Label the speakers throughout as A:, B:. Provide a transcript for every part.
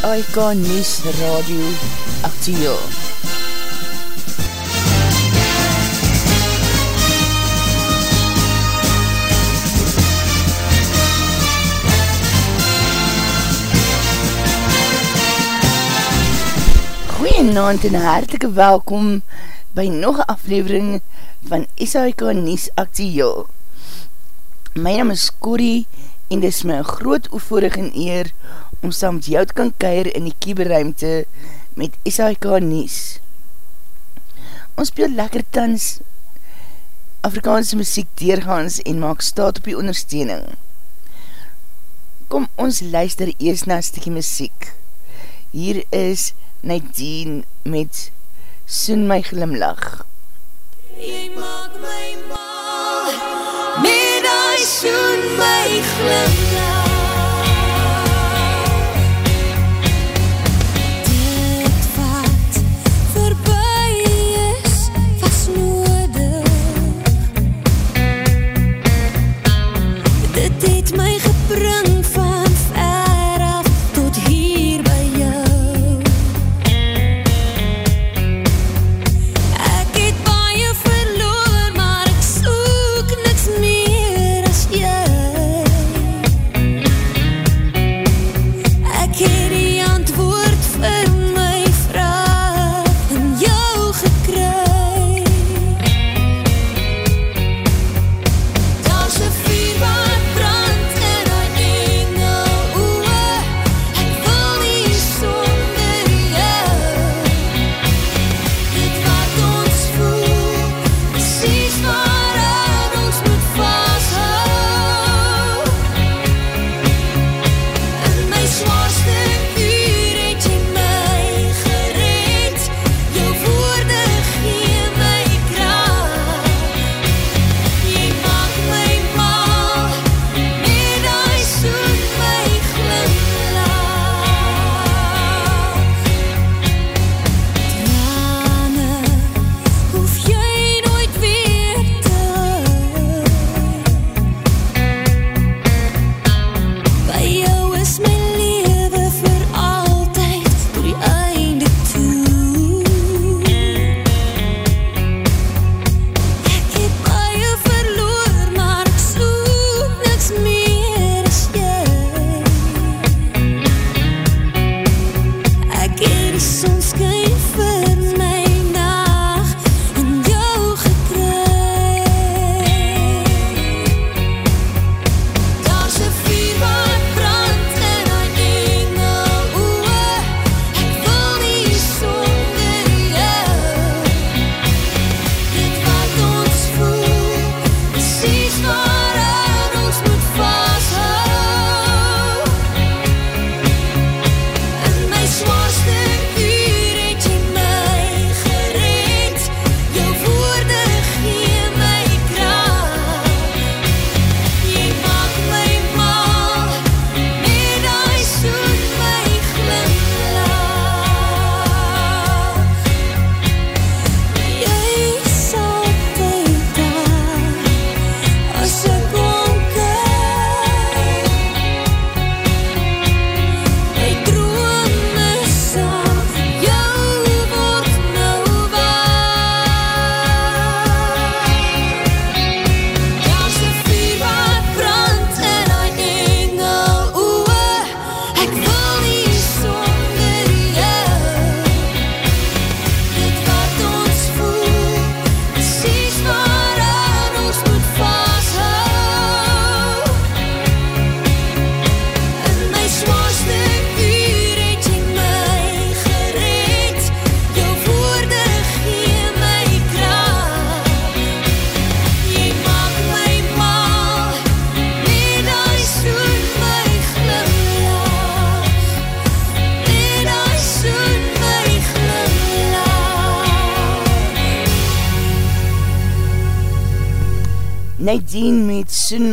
A: SAIK News Radio Actieel. Goeienavond en hartelike welkom by nog een aflevering van SAIK News Actieel. My naam is Corrie en dis my groot oevorig en eer om saam met jou te kan keir in die kieberuimte met SAIK Nies. Ons speel lekker tans Afrikaanse muziek deurgaans en maak staat op die ondersteuning. Kom ons luister eers na stikkie muziek. Hier is Nadine met Soen my glimlach. Jy maak my mal Met die soen my glimlach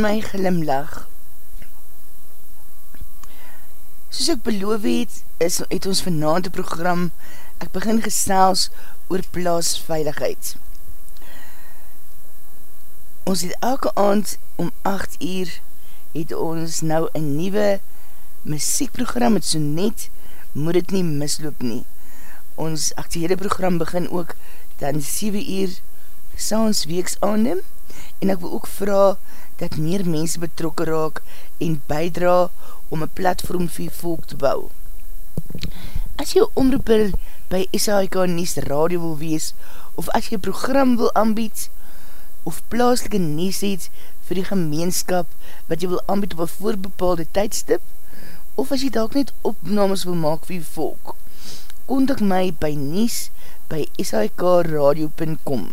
A: my glimlach. Soos ek beloof het, is, het ons vanavond program Ek begin gesels oor plaasveiligheid. Ons het elke aand om 8 uur het ons nou een nieuwe muziekprogram met so net
B: moet het nie misloop nie. Ons actiehede program begin ook dan 7 uur saans weeks aanneem en ek wil ook vraag dat meer mense betrokken raak en bijdra om een platform vir volk te bou. As jy omroeper by SHK Nies Radio wil wees, of as jy program wil aanbied, of plaaslike Nies het vir die gemeenskap wat jy wil aanbied op een voorbepaalde tydstip, of as jy dalk net opnames wil maak vir volk, kontak my by Nies by shkradio.com.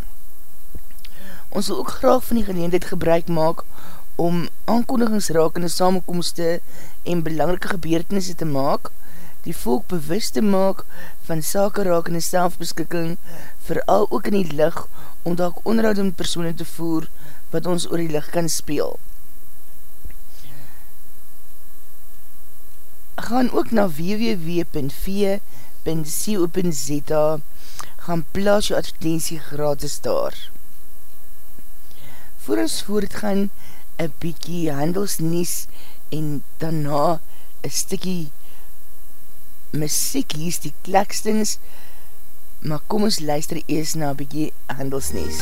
B: Ons wil ook graag van die geleendheid gebruik maak om aankondigingsrakende samenkomste en belangrike gebeurtenisse te maak, die volk bewust te maak van sake rakende selfbeskikking, vooral ook in die licht, om daak onderhoudend persoene te voer, wat ons oor die licht kan speel. Gaan ook na www.v.co.za gaan plaas jou advertentie gratis daar. Voor ons voortgaan, een bykie handelsnies en daarna een stikkie muziek, hier is die klekstens, maar kom ons luister eers na bykie handelsnies.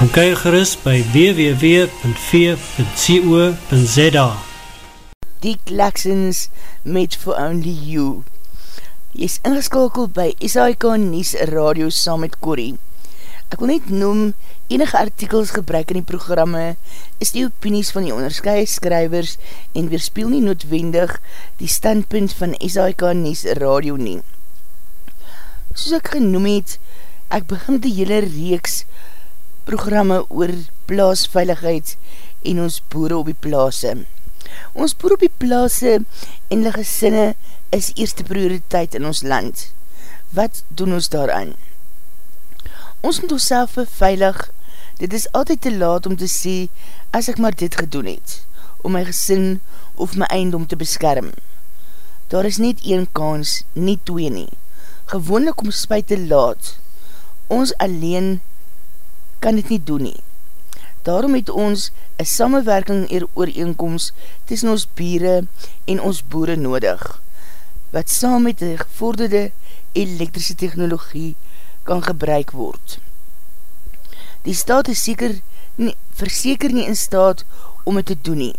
C: Kom kyk gerust by www.v.co.za
B: Die Klaxons met For Only You Jy is ingeskakeld by SAIK Nies Radio saam met Corrie. Ek wil net noem, enige artikels gebruik in die programme is die opinies van die onderskye skrywers en weerspiel nie noodwendig die standpunt van SAIK Nies Radio nie. Soos ek genoem het, ek begin die hele reeks programme oor plaasveiligheid en ons boere op die plaase. Ons boere op die plaase en die gesinne is eerste prioriteit in ons land. Wat doen ons daaraan? Ons moet ons self veilig, dit is altyd te laat om te sê as ek maar dit gedoen het, om my gesin of my eindom te beskerm. Daar is net een kans, nie twee nie. Gewoonlik om spuit te laat. Ons alleen kan dit nie doen nie. Daarom het ons een samenwerking eer ooreenkomst tussen ons bieren en ons boere nodig, wat saam met die gevorderde elektrische technologie kan gebruik word. Die staat is seker nie, verseker nie in staat om het te doen nie,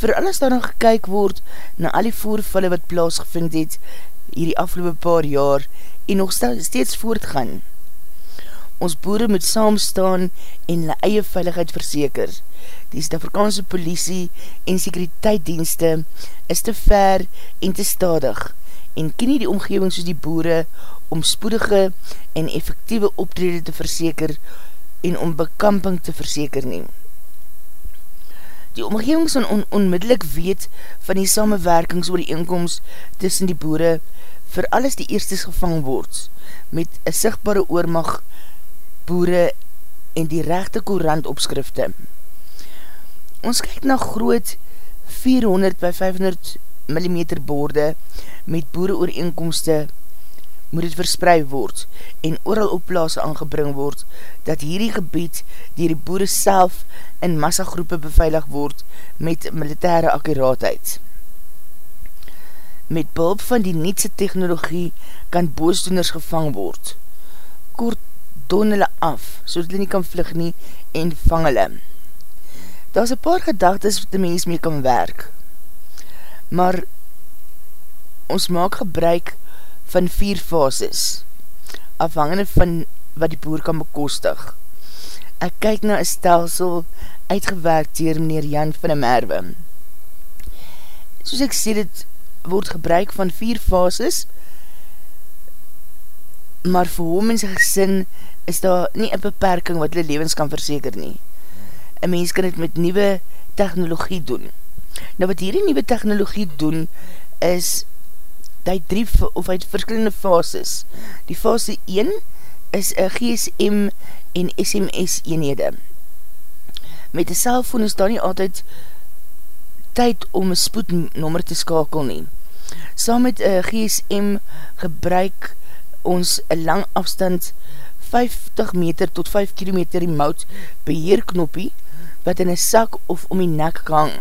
B: vir alles daar nog gekyk word na al die voorvalle wat plaasgevind het hierdie afgelopen paar jaar en nog steeds voortgaan. Ons boere moet saamstaan en hulle eie veiligheid verseker. Die Stafrikaanse politie en sekuriteitdienste is te ver en te stadig en ken nie die omgeving soos die boere om spoedige en effectieve optrede te verseker en om bekamping te verseker neem. Die omgeving son on onmiddellik weet van die samenwerkings oor die inkomst tussen die boere vir alles die eerstes gevang word met een sigtbare oormag boere en die rechte korant opskrifte. Ons kyk na groot 400 by 500 mm borde met boere ooreenkomste moet het verspreid word en ooral opplaas aangebring word dat hierdie gebied dier die boere self in massagroepe beveilig word met militaire akkuraatheid. Met bulp van die nietse technologie kan boosdoeners gevang word. Kort don hulle af, so dat hulle nie kan vlug nie, en vang hulle. Daar is een paar gedagtes wat die mens mee kan werk. Maar ons maak gebruik van vier fases, afhangende van wat die boer kan bekostig. Ek kyk na een stelsel uitgewerk dier meneer Jan van der Merwe. Soos ek sê, dit word gebruik van vier fases, maar vir hom en sy gesin is daar nie een beperking wat hulle levens kan verseker nie. Een mens kan het met nieuwe technologie doen. Nou wat hierdie nieuwe technologie doen, is die drie of uit verskillende fases. Die fase 1 is een GSM en SMS eenhede. Met die cellfoon is daar nie altyd tyd om een spoednummer te skakel nie. Saam met GSM gebruik ons een lang afstand 50 meter tot 5 kilometer remote beheerknoppie wat in een sak of om die nek hang.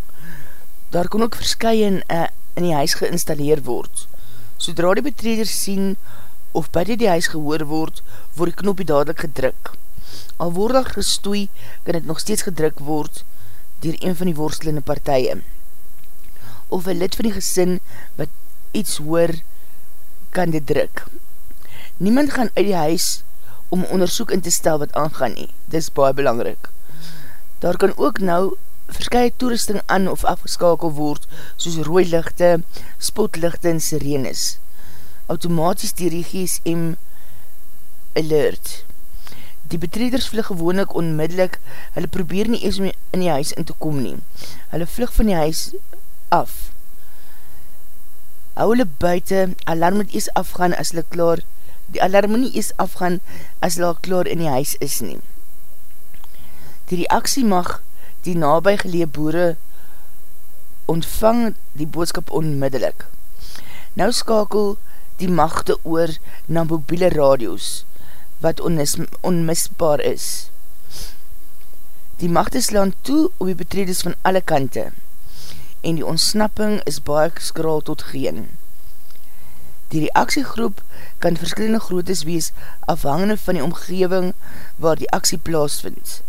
B: Daar kon ook verskye in, uh, in die huis geïnstalleer word. Sodra die betreders sien of by die, die huis gehoor word, word die knoppie dadelijk gedruk. Al word dat gestoei, kan het nog steeds gedruk word dier een van die worstelende partije. Of een lid van die gesin wat iets hoor, kan dit druk. Niemand gaan uit die huis om onderzoek in te stel wat aangaan nie. Dit is baie belangrik. Daar kan ook nou verskye toerusting aan of afgeskakel word, soos rooilichte, spotlichte en sirenes. Automatisch die GSM alert. Die betreders vlug gewoonlik onmiddellik, hulle probeer nie eers in die huis in te kom nie. Hulle vlug van die huis af. Hou hulle buiten, alarm moet eers afgaan as hulle klaar, die alarm nie eers afgaan as hulle klaar in die huis is nie. Die reaksie mag die nabij gelee boere ontvang die boodskap onmiddellik. Nou skakel die machte oor na mobiele radios, wat onnis, onmisbaar is. Die machte slaan toe op die betredes van alle kante, en die ontsnapping is baie skraal tot geen. Die reaksiegroep kan verskillende grootes wees afhangende van die omgeving waar die aksie plaasvindt.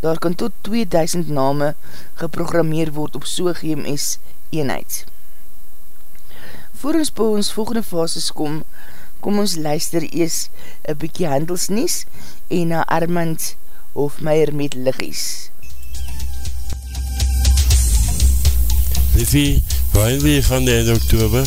B: Daar kan tot 2000 name geprogrammeer word op so GMS eenheid. Voor ons by ons volgende fases kom, kom ons luister ees een bykie handelsnies en na Armand Hofmeier met Liggies.
D: Liffie, waar wil je van de eind oktober?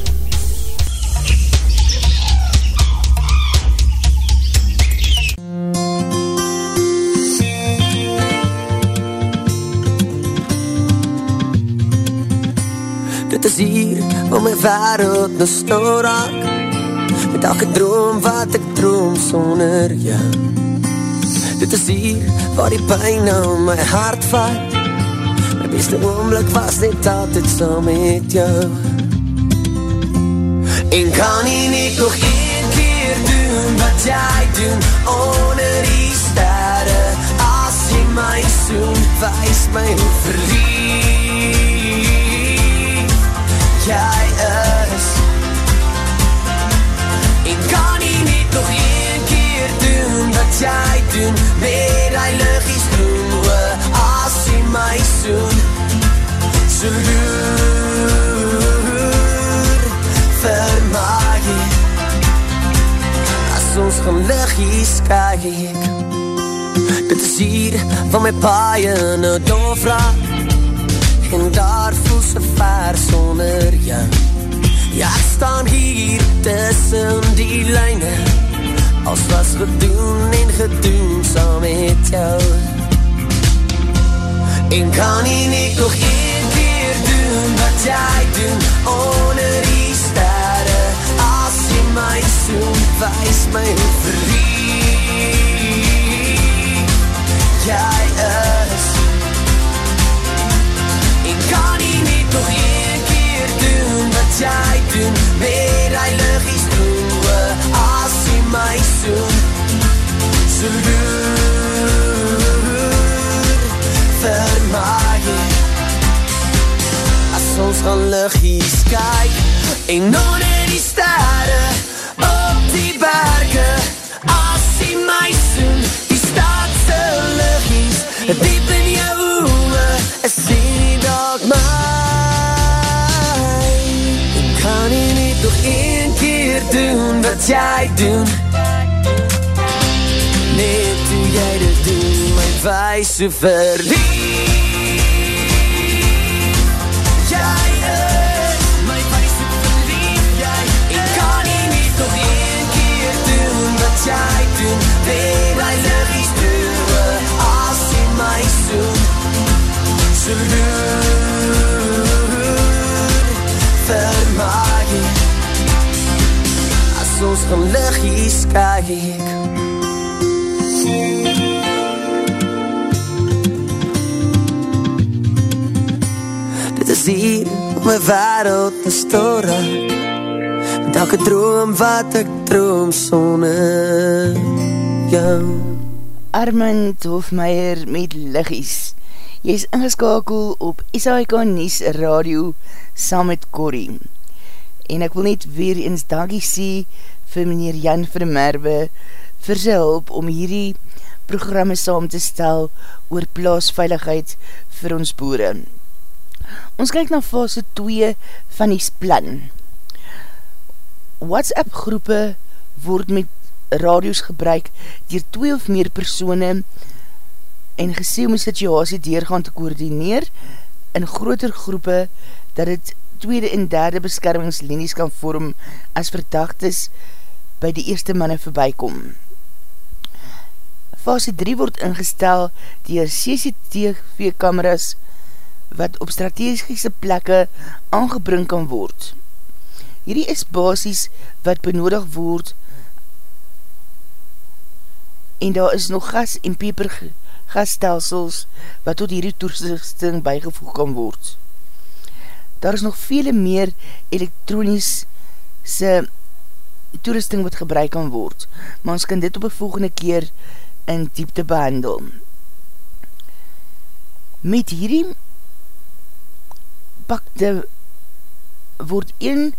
E: Dit is hier waar my wereld nou stil raak. Met elke droom wat ek droom sonder jou. Dit is hier waar die pijn nou my hart vat My beste oomblik was net altijd saam met jou. En kan nie net nog een keer doen wat jy doen Onder die sterre As jy my soen, wees my hoe verlief Jy is En kan nie net nog een keer doen wat jy doen Met die liggies doen, o, as jy my soen So loer vir my As ons gaan liggies kyk Dit is hier van my paie nou doofra En daar voel se ver sonder jou. Ja, ek staan hier tussen die lijne Als was gedoen en gedoen saam met jou. En kan nie net nog een keer doen wat jy doen Onder die sterre. As jy my soen, wees my hoe verlief Jy doen wat jy doen Met die liggies doen we As jy my soen So loer vir my As ons gaan liggies kyk En onder die sterre Op die berge As jy my soen Die stadse liggies Diep wijs so verlief Jy En kan jy net nog een keer doen Wat jy doen Weer die liggies doen As jy my soen So As ons gaan liggies kyk Dit is hier om my wereld te store Met elke droom wat ek droom sonder jou.
B: Armand Hofmeier met liggies. Jy is ingeskakel op SAIK Nies Radio saam met Corrie. En ek wil net weer eens dankie sê vir meneer Jan Vermerwe vir sy hulp om hierdie programme saam te stel oor plaasveiligheid vir ons boere. Ons kyk na fase 2 van die plan. WhatsApp groepe word met radios gebruik dier twee of meer persone en gesê om die situasie deurgaan te koordineer in groter groepe dat het tweede en derde beskermingslinies kan vorm as verdachtes by die eerste manne voorbijkom. Fase 3 word ingestel dier CCTV kameras wat op strategische plekke aangebring kan word. Hierdie is basis wat benodig word en daar is nog gas en peper gasstelsels wat tot hierdie toersting bygevoeg kan word. Daar is nog vele meer elektronische toerusting wat gebruik kan word, maar ons kan dit op een volgende keer in diepte behandel. Met hierdie pakte word een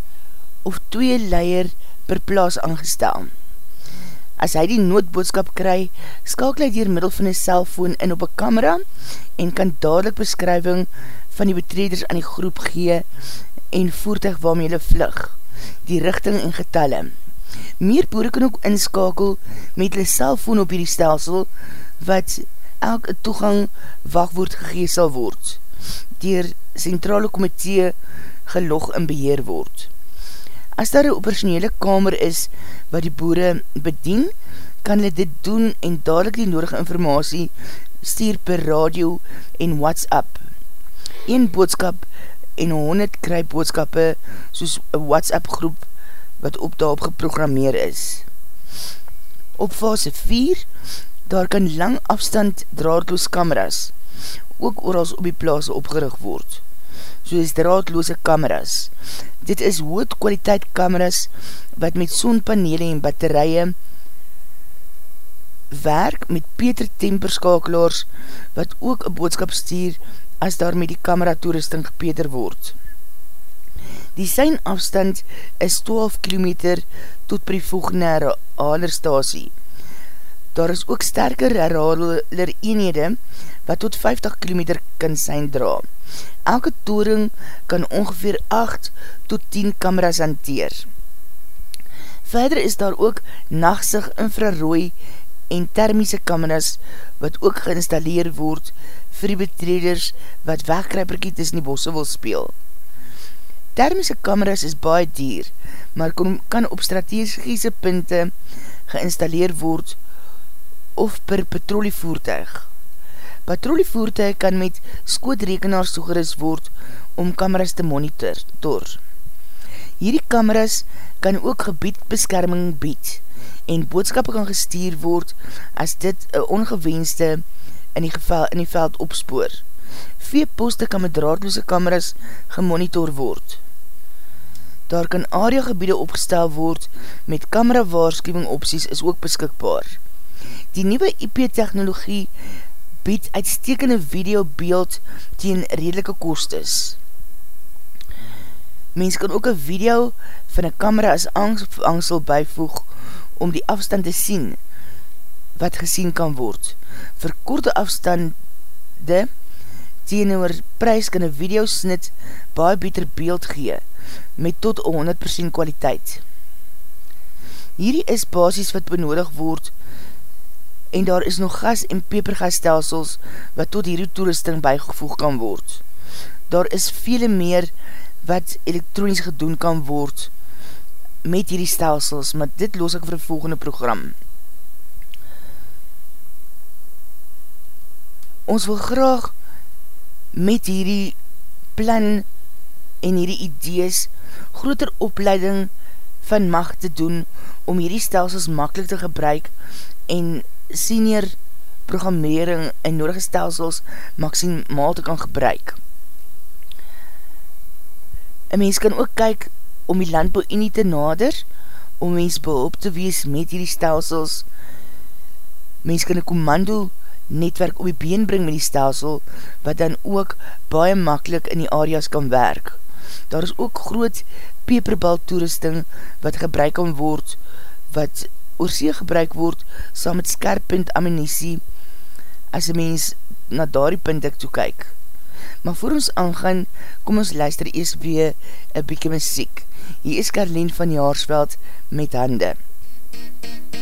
B: of twee leier per plaas aangestel. As hy die noodboodskap kry, skakel hy dier middel van die cellfoon in op een camera en kan dadelijk beskrywing van die betreders aan die groep gee en voertuig waarmee hulle vlug, die richting en getalle. Meer boere kan ook inskakel met hulle cellfoon op hierdie stelsel wat elke toegang wachtwoord gegeesel word, dier centrale komitee gelog en beheer word. As daar een operationele kamer is wat die boere bedien, kan hulle dit doen en dadelijk die nodige informatie stuur per radio en WhatsApp. Een boodskap en 100 kry boodskappe soos een WhatsApp groep wat op daarop geprogrammeer is. Op fase 4, daar kan lang afstand draadloos kameras ook oorals op die plaas opgerig word soos draadloose kameras. Dit is hoed kwaliteit kameras wat met sonpanele en batterije werk met Peter temperskakelaars wat ook een boodskap stuur as daar met die kamera toerusting gepeter word. Die sein afstand is 12 km tot per die volgende herhalerstasie. Daar is ook sterker herhaler eenhede wat tot 50 km kan sein dra. Elke toering kan ongeveer 8 tot 10 kameras hanteer. Verder is daar ook nachtsig infrarooi en thermiese kameras wat ook geïnstalleer word vir die betreders wat wegkryperkie tussen die bosse wil speel. Thermiese kameras is baie dier, maar kan op strategische punte geïnstalleer word of per petrolievoertuig. Patrolievoertuig kan met skootrekenaars toegeris word om kameras te monitor. Hierdie kameras kan ook gebiedbeskerming bied en boodskap kan gestuur word as dit een ongewenste in die, geval, in die veld opspoor. Veeposte kan met draadloose kameras gemonitor word. Daar kan area gebiede opgestel word met kamera waarschuwing opties is ook beskikbaar. Die nieuwe IP-technologie bied uitstekende video beeld teen redelike kostes. Mens kan ook een video van een camera as angsel bijvoeg om die afstand te sien wat gesien kan word. Vir korte afstande teenoor prijs kan een videosnit baie beter beeld gee met tot 100% kwaliteit. Hierdie is basis wat benodig word en daar is nog gas- en pepergasstelsels wat tot hierdie toerusting bijgevoeg kan word. Daar is vele meer wat elektronisch gedoen kan word met hierdie stelsels, maar dit los ek vir volgende program. Ons wil graag met hierdie plan en hierdie idees groter opleiding van macht te doen om hierdie stelsels makkelijk te gebruik en senior programmering en nodige stelsels maximaal te kan gebruik. Een mens kan ook kyk om die landbouw nie te nader, om mens behulp te wees met hierdie stelsels. Mens kan een commando netwerk op die been bring met die stelsel, wat dan ook baie makkelijk in die areas kan werk. Daar is ook groot peperbal toerusting wat gebruik kan word, wat oorzee gebruik word, saam met skerpunt ammunisie, as een mens na daar die punt ek toekyk. Maar voor ons aangaan, kom ons luister eers weer een bykie muziek. Hier is Karleen van Jaarsveld met hande.
A: Diep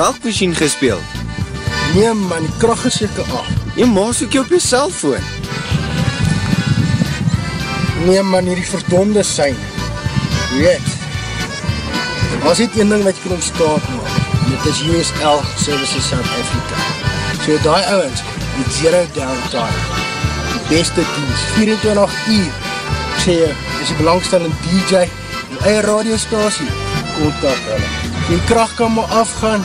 F: die melkmachine gespeel?
G: Nee man, die kracht is seker af.
F: Jy maas ook jy op jy cellfoon.
G: Nee man, hierdie verdonde sein. Weet, was dit een ding wat jy kan ontstaan maak. En dit is USL Services South Africa. So die ouwens, met zero downtime. Die beste dienst, 24 uur. Ek sê jy, is die belangstellende DJ, die eie radiostasie, kontak hulle. Die kracht kan maar afgaan,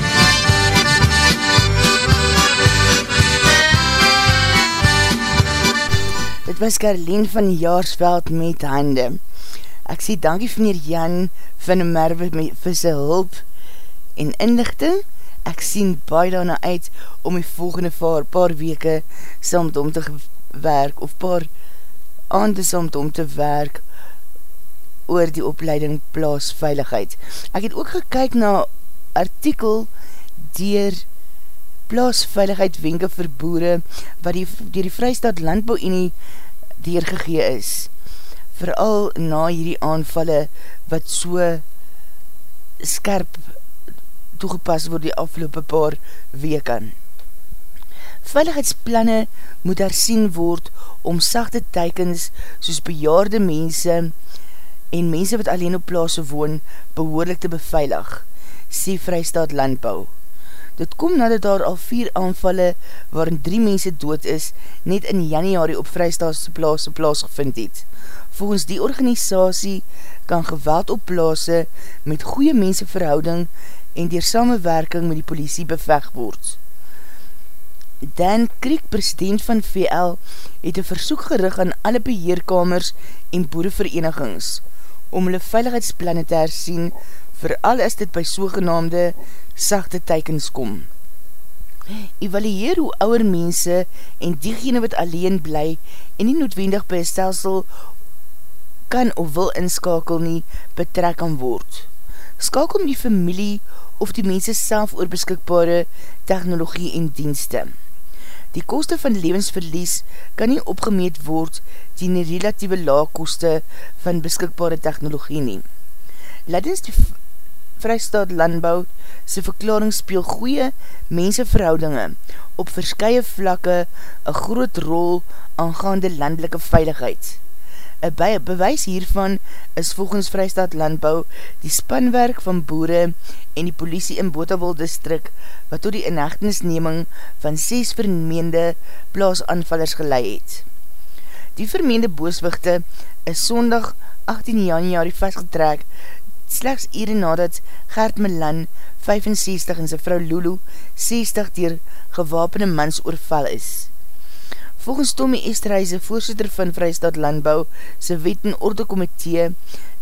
B: Was Karleen van Jaarsveld met hande. Ek sê dankie hier Jan van Merwe vir sy hulp en inlichting. Ek sien baie daarna uit om die volgende paar, paar weke saam om te werk of paar aande saam om te werk oor die opleiding plaasveiligheid. Ek het ook gekyk na artikel dier plaasveiligheid wenke vir boere wat die, dier die Vrystaat Landbouunie deurgegee is. Vooral na hierdie aanvalle wat so skerp toegepas word die afgelopen paar weken. Veiligheidsplanne moet hersien word om sachte teikens soos bejaarde mense en mense wat alleen op plaas woon behoorlik te beveilig, sê Vrystaat Landbouw. Dit kom nadat daar al vier aanvalle waarin drie mense dood is, net in januari op Vrystaatse plaas plaas gevind het. Volgens die organisatie kan geweld op plaas met goeie menseverhouding en dier samenwerking met die politie beveg word. Dan Kriek, president van VL, het een versoek gerig aan alle beheerkamers en boereverenigings om hulle veiligheidsplanne te hersien, vooral as dit by sogenaamde sachte teikens kom. Evalueer hoe ouwer mense en diegene wat alleen bly en nie noodwendig by stelsel kan of wil inskakel nie betrek kan word. Skakel die familie of die mense self oor beskikbare technologie en dienste. Die koste van levensverlies kan nie opgemeet word die relatieve laagkoste van beskikbare technologie nie. Leidens die Vrystaat Landbouw sy verklaring speel goeie menseverhoudinge op verskye vlakke een groot rol aangaande landelike veiligheid. Een bewys hiervan is volgens Vrystaat Landbouw die spanwerk van boere en die politie in Botawol distrik wat tot die inhechtenisneming van 6 vermeende plaasanvallers geleid het. Die vermeende booswichte is sondag 18 januari vastgetrek slechts ere nadat Gert Milan 65 en sy vrou Lulu 60 dier gewapende mans oorval is. Volgens Tommy Esterhuise, voorzitter van Vrijstad Landbouw, sy wet en orde komitee,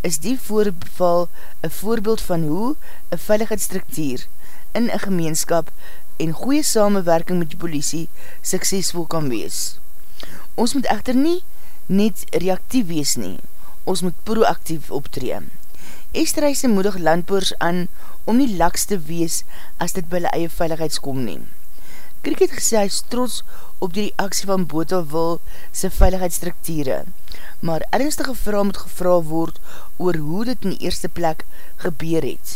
B: is die voorval een voorbeeld van hoe een veiligheidsstruktuur in een gemeenskap en goeie samenwerking met die politie suksesvol kan wees. Ons moet echter nie net reactief wees nie, ons moet proactief optreem. Esterhuise moedig landboers aan om nie laks te wees as dit by hulle eie veiligheidskom neem. Kriek het gesê hy trots op die reaksie van Botawil sy veiligheidsstrukture, maar ernstige vraag moet gevra word oor hoe dit in die eerste plek gebeur het.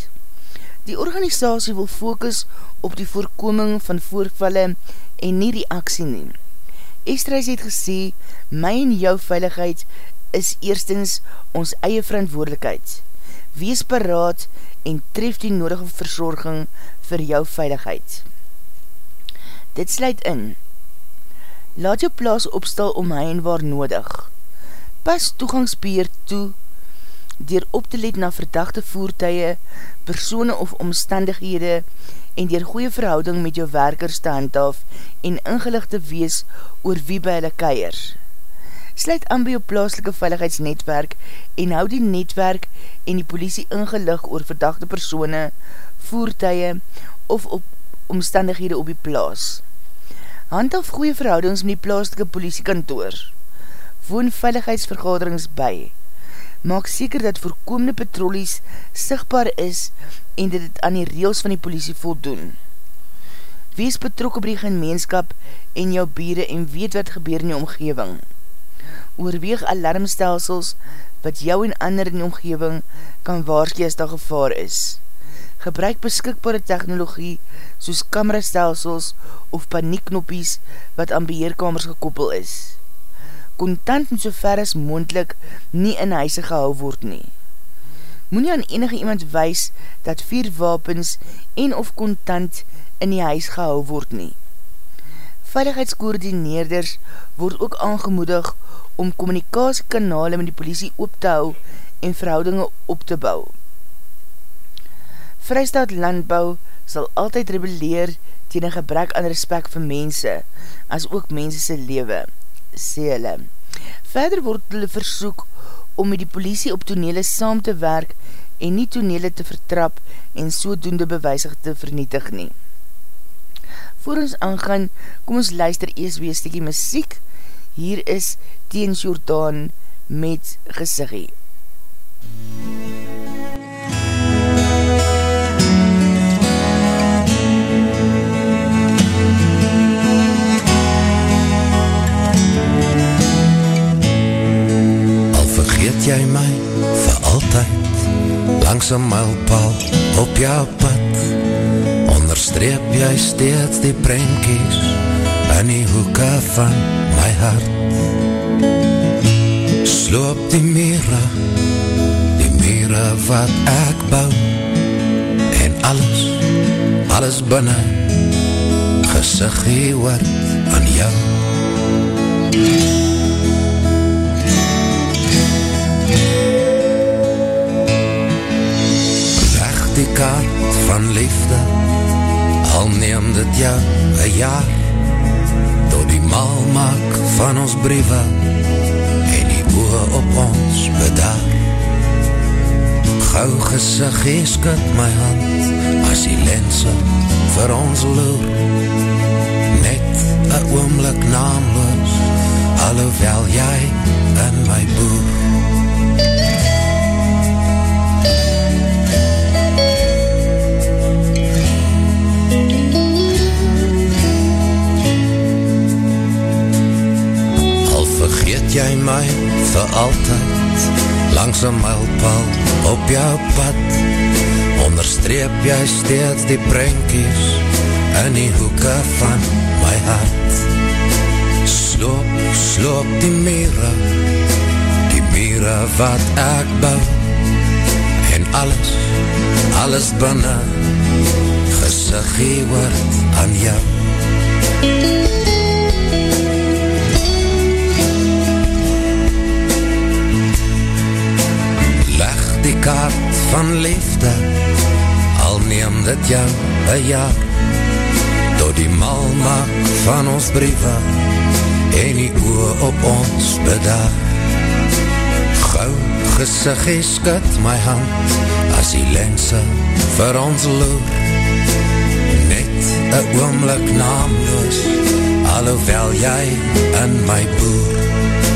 B: Die organisatie wil focus op die voorkoming van voorvalle en nie reaksie neem. Esterhuis het gesê, my en jou veiligheid is eerstens ons eie verantwoordelikheid wees paraat en tref die nodige verzorging vir jou veiligheid. Dit sluit in. Laat jou plaas opstal om hy en waar nodig. Pas toegangsbeheer toe dier op te let na verdachte voertuie, persone of omstandighede en dier goeie verhouding met jou werkers te handhaaf en ingelichte wees oor wie by hulle keier sluit aan by jou plaaslike veiligheidsnetwerk en hou die netwerk en die politie ingelig oor verdachte persone, voertuie of op omstandighede op die plaas. Handhaf goeie verhoudings met die plaaslike politiekantoor. Woon veiligheidsvergaderings by. Maak seker dat voorkomende patrollies sigtbaar is en dat het aan die reels van die politie voldoen. Wees betrok op die gemeenskap en jou bieren en weet wat gebeur in die omgeving oorweeg alarmstelsels wat jou en ander in die omgeving kan waarskie as daar gevaar is. Gebruik beskikbare technologie soos kamerastelsels of panieknoppies wat aan beheerkamers gekoppel is. Contant moet so ver as moendlik nie in huise gehou word nie. Moe aan enige iemand wees dat vier wapens en of contant in die huis gehou word nie Veiligheidskoordineerders word ook aangemoedig om communicasiekanale met die politie op te hou en verhoudinge op te bou. Vrystaat Landbou sal altyd rebeleer tegen gebrek aan respect vir mense, as ook mense sy lewe, sê hulle. Verder word hulle versoek om met die politie op tonele saam te werk en nie tonele te vertrap en sodoende bewysig te vernietig nie. Voor ons aangaan, kom ons luister eers weer stikkie muziek. Hier is Teens Jordaan met gesiggie.
H: Al vergeet jy my vir altyd Langs een mijlpaal op jou pad onderstreep jy steeds die prentjies in die hoeke van my hart. Sloop die mire, die mire wat ek bou, en alles, alles binnen, gesiggie word aan jou. Leg die kaart van liefde, Al neem dit jou een jaar Door die mal maak van ons briewe En die oor op ons bedaar. Gauw gesig skit my hand As die lense vir ons loer. Net een oomlik naamloos Alhoewel jy in my boer jy my vir altyd langs een mijlpaal op jou pad. Onderstreep jy steeds die prentjies in die hoeke van my hart. Sloop, sloop die mire die mire wat ek bou. En alles, alles binnen gesiggie word aan jou die kaart van liefde Al neem dit jou een jaar. Door die mal maak van ons briewe En die oor op ons bedaar. Gauw gesiggie skit my hand As die lense vir ons loer. Net een oomlik naamloos Alhoewel jy in my boer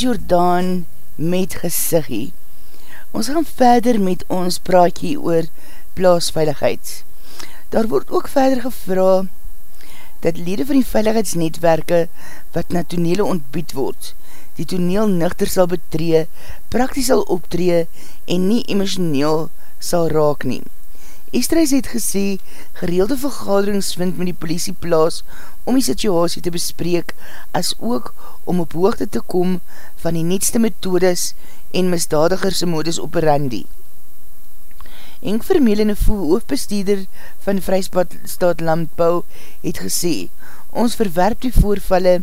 B: Tiens Jordaan met gesiggie. Ons gaan verder met ons praatje oor plaasveiligheid. Daar word ook verder gevra dat lede van die veiligheidsnetwerke wat na tonele ontbied word, die toneel nuchter sal betree, prakties sal optree en nie emotioneel sal raak neem. Estreis het gesê, gereelde vergaderings vind met die politie plaas om die situasie te bespreek, as ook om op hoogte te kom van die netste methodes en misdadigerse modus operandi. Enk Vermelende voel hoofdbestuurder van Vrystaat Landbouw het gesê, ons verwerp die voorvalle,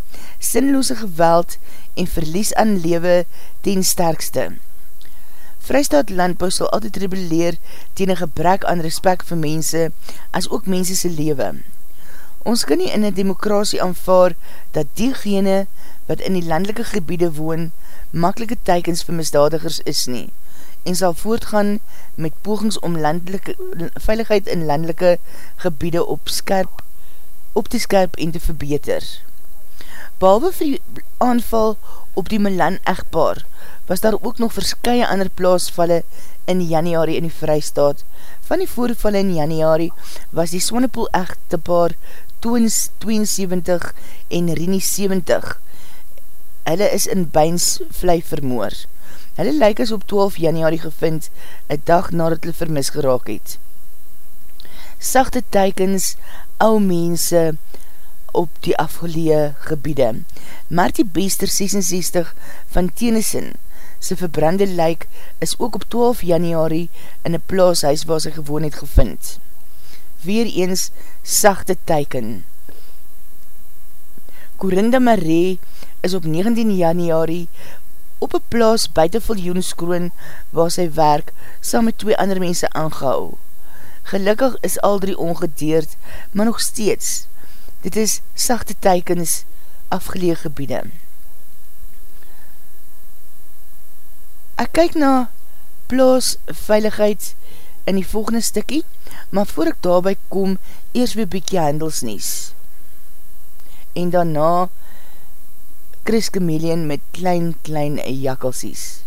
B: sinloose geweld en verlies aan lewe ten sterkste. Vrystaat Landbouw sal altyd rebeleer ten een gebrek aan respect vir mense as ook mense se lewe. Ons kan nie in een demokrasie aanvaar dat diegene wat in die landelike gebiede woon, makkelike teikens vir misdadigers is nie, en sal voortgaan met pogings om landelike, veiligheid in landelike gebiede op, skerp, op te skerp en te verbeter. Behalwe vir die aanval op die Milan echtpaar, was daar ook nog verskye ander plaasvalle in januari in die Vrystaat. Van die voorvalle in januari was die Swanepoel echte paar Toons 72 en Rini 70. Hulle is in Beins vly vermoor. Hulle lyk as op 12 januari gevind, een dag nadat hulle vermis geraak het. Sachte teikens, ou mense op die afgelee gebiede. Martie Bester 66 van Tennyson, sy verbrande lijk is ook op 12 januari in een plaashuis waar sy gewoon het gevind. Weer eens sachte teiken. Corinda Marie is op 19 januari op een plaas buiten Viljoenskroon waar sy werk saam met twee ander mense aangehou. Gelukkig is al drie ongedeerd, maar nog steeds. Dit is sachte teikens afgeleeg gebiede. Ek kyk na plaas veiligheid in die volgende stikkie, maar voor ek daarby kom, eers weer bykie handelsnies. En daarna Chris Chameleon met klein, klein jakkelsies.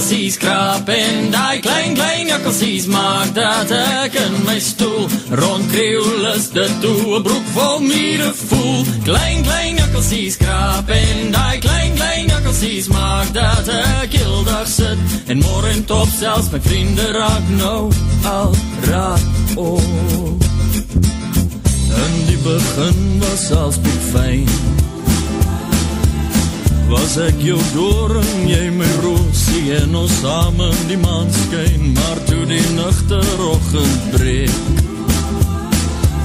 I: jakkelsies krap en die klein, klein jakkelsies maak dat ek in my stoel rondkreeuw is dit toe broek vol miere voel. Klein, klein jakkelsies krap en die klein, klein jakkelsies maak dat ek heel dag sit en morgen top selfs my vriende raak nou al raak oh. In die begin was als fijn Was ek jou doring, jy my roosie En ons samen die maan skyn Maar toe die nuchter ochend breek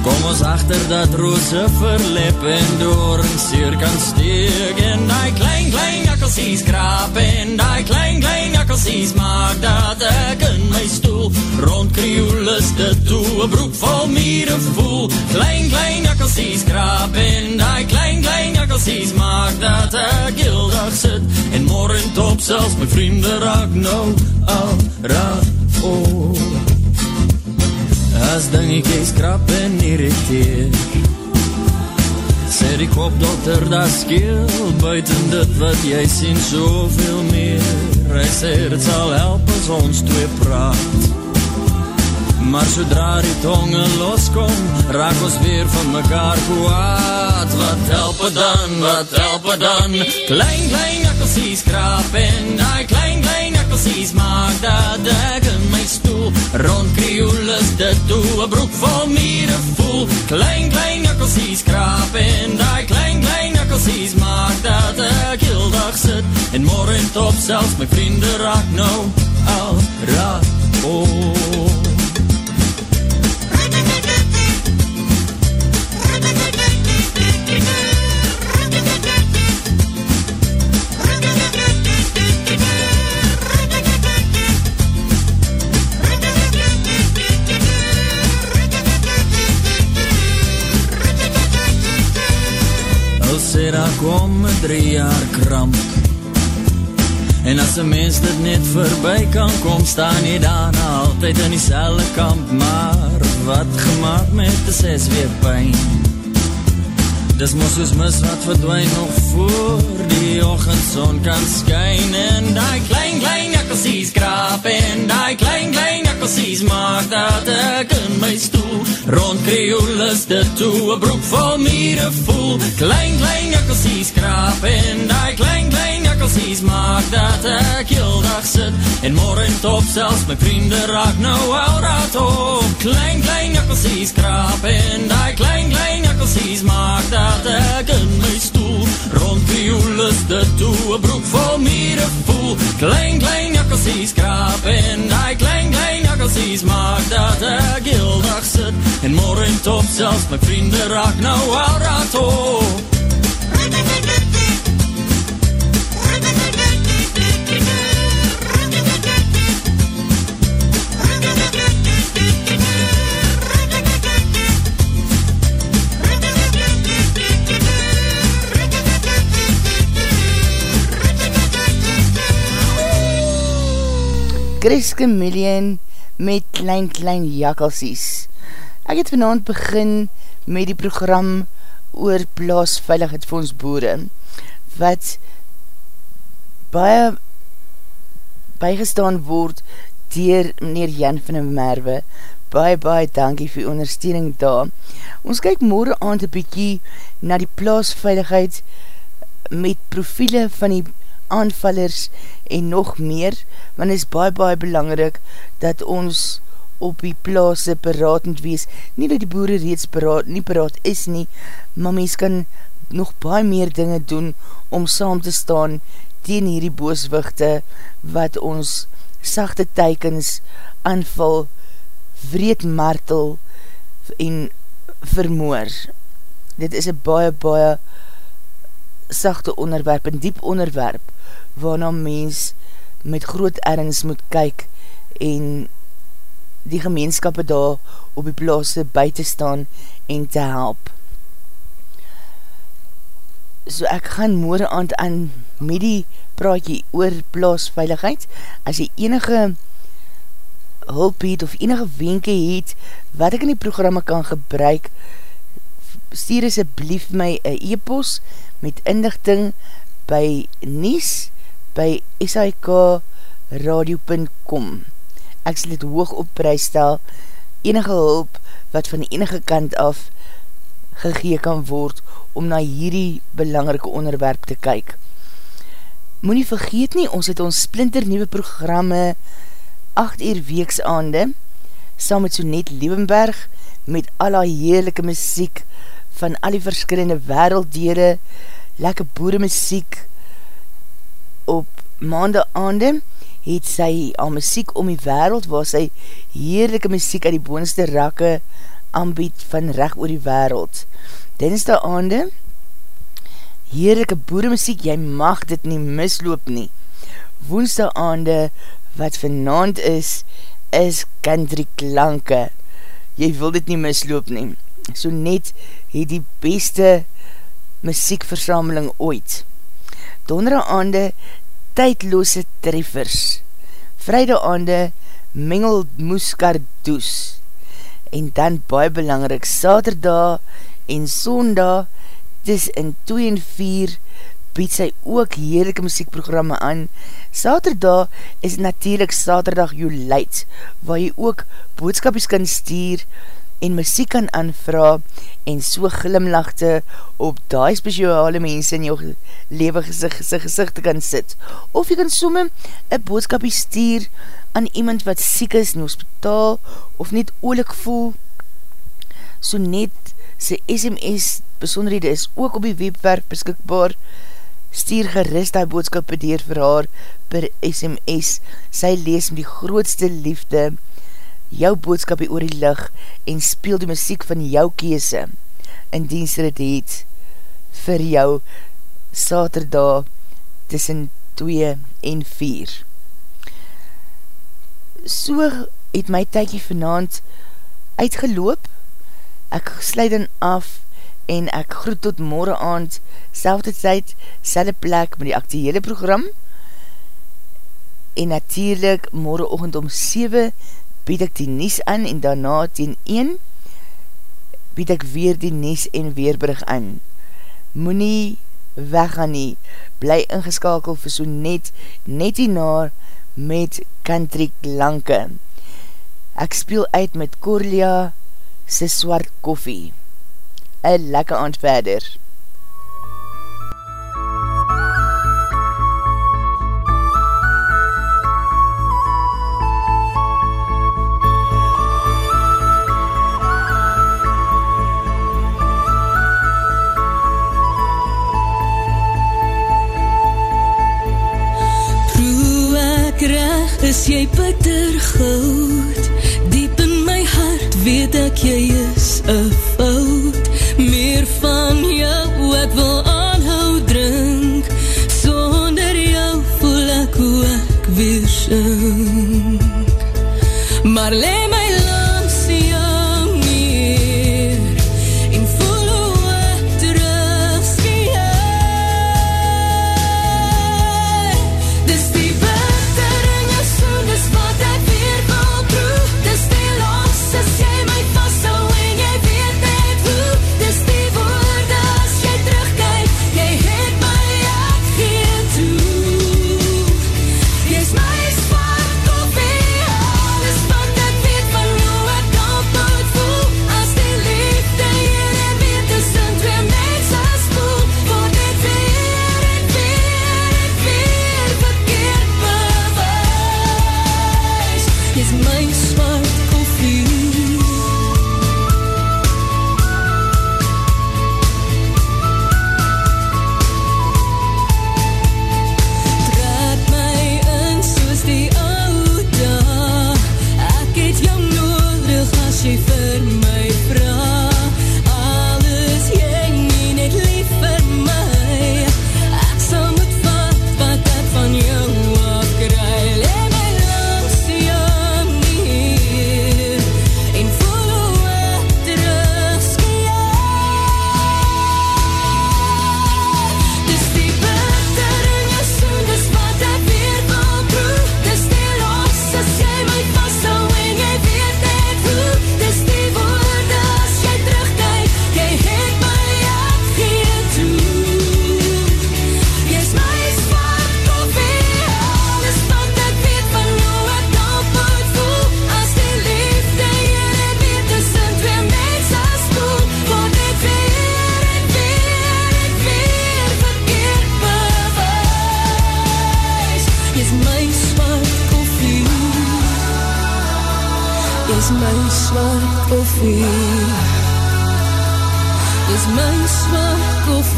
I: Kom ons achter dat roze verlep En door een seer kan steek En die klein, klein jakkelsies kraap En die klein, klein jakkelsies maak Dat ek in my stoel Rondkrioel is dit toe Een broek vol mieren voel. Klein, klein jakkelsies kraap En die klein, klein jakkelsies maak Dat ek heel dag sit En morgen top selfs my vriende raak nou Al raak oh As dingetjies krap en irriteer Sê die kopdokter dat skeel Buiten dit wat jy sien soveel meer. Hy sê dit sal help as ons twee praat. Maar sodra die tonge loskom Raak ons weer van mekaar kwaad. Wat help het dan, wat help het dan? Klein, klein jakkelsies krap En die klein, klein jakkelsies maak Dat ek in my stoel Rond krioel is dit toe Een broek vol mieren voel Klein, klein jakkelsies krap En die klein, klein jakkelsies maak Dat ek heel dag sit. En morgen top selfs my vriende raak nou Al raak oh sê daar kom een drie jaar kramp. En as een mens dit net voorbij kan kom Staan jy daarna altyd in die kamp. Maar wat gemaakt met die ses weer pijn? Dis mos soos mis wat verdwijn nog voor die ochendzon kan skyn. En die klein klein jakkelsies kraap En die klein klein jakkelsies maak dat ek in my stoel Rond kreoelis dit toe, een broek vol mieren voel. Klein klein jakkelsies kraap En die. Klein klein jakkelsies maak dat ek heel dag sit En morgen top selfs my vrienden raak nou raad op. Klein klein jakkelsies kraap En die. Klein klein jakkelsies maak dat ek in my stoel Rond die oel is dit toe Vol voel Klein, klein jakkelsies kraap En die klein, klein jakkelsies maak Dat ek heel sit En morgen top selfs my vrienden raak Nou al raad
B: Chris Chameleon met Klein Klein Jakkelsies. Ek het vanavond begin met die program oor Plaasveiligheidsfonds Boere, wat baie bygestaan word dier meneer Jan van der Merwe. Baie, baie dankie vir ondersteuning daar. Ons kyk morgen aan te bykie na die plaasveiligheid met profiele van die aanvallers en nog meer, want is baie baie belangrik dat ons op die plaas beratend wees, nie dat die boere reeds beraad, nie beraad is nie, maar mens kan nog baie meer dinge doen om saam te staan teen hierdie booswichte wat ons sachte teikens aanval, vreed martel en vermoor. Dit is een baie baie sachte onderwerp, een diep onderwerp, waarna mens met groot ergens moet kyk en die gemeenskappe daar op die plaas by te staan en te help. So ek gaan morgen aand aan met die praatje oor plaasveiligheid. As jy enige hulp het of enige wenke het wat ek in die programma kan gebruik, stuur asjeblief my e-post met inlichting by Nies by SIKradio.com Ek sal dit hoog op prijs stel, enige hulp wat van enige kant af gegee kan word om na hierdie belangrike onderwerp te kyk. Moe nie vergeet nie, ons het ons splinter nieuwe programme 8 uur weeksaande saam met Sonet Leeuwenberg met al die heerlijke muziek van al die verskillende werelddele, lekker boere muziek, op maande aande het sy al muziek om die wereld, waar sy heerlijke muziek uit die boonste rakke aanbied van recht oor die wereld. Dinsdag aande, heerlijke boere muziek, jy mag dit nie misloop nie. Woensdag aande, wat vanavond is, is country klanke. Jy wil dit nie misloop nie so net het die beste muziekversameling ooit. Dondere aande, tydloose treffers. Vrijde aande, mengel moeskardoes. En dan baie belangrik, saterdag en sondag, dis in 2 en 4, bied sy ook heerlijke muziekprogramme aan. Saterdag is natuurlijk saterdag jou leid, waar jy ook boodskapies kan stuur, en muziek kan aanvra en so glimlachte op die speciale mense in jou lewe gezicht, gezicht te kan sit. Of jy kan somme een boodskapie stuur aan iemand wat siek is in hospitaal of net oolik voel. So net sy SMS besonderhede is ook op die webwerf beskikbaar. Stuur gerust die boodskap bedeer vir haar per SMS. Sy lees met die grootste liefde jou boodskapie oor die lig en speel die muziek van jou kese in dienst dit het vir jou saterdag tussen 2 en 4. So het my tydje vanavond uitgeloop. Ek sluit dan af en ek groet tot morgen aand, selfde tyd, selfde plek met die actuele program, en natuurlijk morgen oogend om 7 bied ek die nies aan en daarna teen 1 bied ek weer die nies en weerbrug aan. Moenie weggaan nie, bly ingeskakel vir so net, net die naar met country klanke. Ek speel uit met Corlia se swart koffie. Een lekker aand verder.
A: Is jy bitter goud Diep in my hart weet ek jy is een fout. Meer van jou ek wil aanhou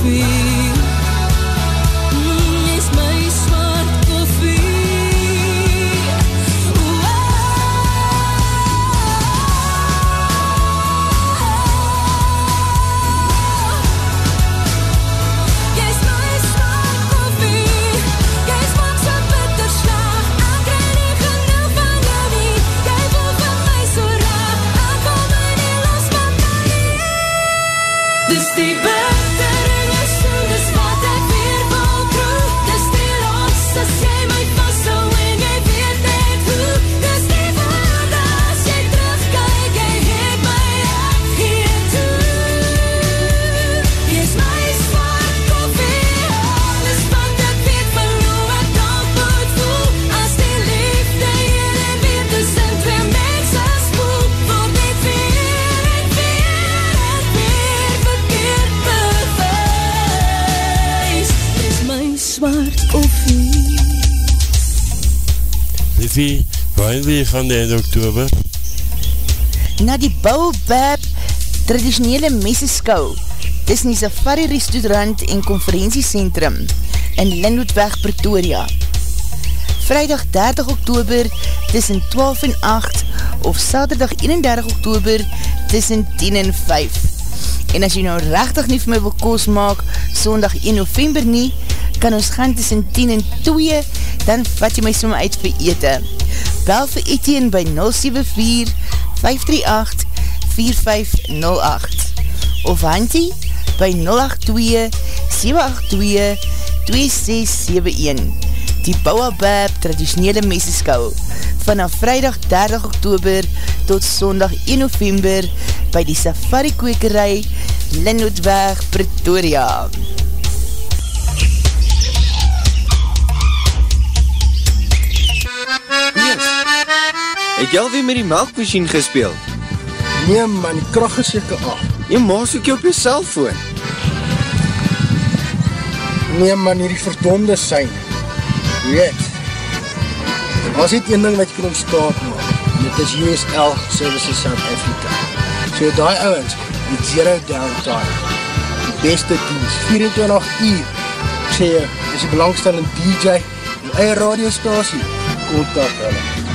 D: Liffie, gaan die einde oktober?
B: Na die Baobab traditionele meseskou dis in die Safari Restaurant en Conferentiecentrum in Lindhoedweg, Pretoria. Vrijdag 30 oktober tussen 12 en 8 of Saterdag 31 oktober tussen 10 en 5. En as jy nou rechtig nie vir my wil koos maak, sondag 1 november nie, kan ons gaan tussen 10 en 2, dan vat jy my som uit vir ete. Bel vir Etienne by 074-538-4508 of Hantie by 082-782-2671. Die Bouwabab traditionele meseskou vanaf vrijdag 30 oktober tot sondag 1 november by die safari kwekerij Linnootweg Pretoria.
F: Yes. Het jy alweer met die melkmachine gespeeld?
G: Nee man, die kracht is jyke af.
F: Jy maas ook jy op jy cellfoon.
G: Nee man, hierdie verdonde sein. Weet, was dit een ding wat jy kan ontstaat maak. Dit is USL Services South Africa. So die ouwens, die zero downtime, die beste dienst, 24 uur. Ek sê jy, is die belangstellende DJ, die eie radiostasie, kontak hulle.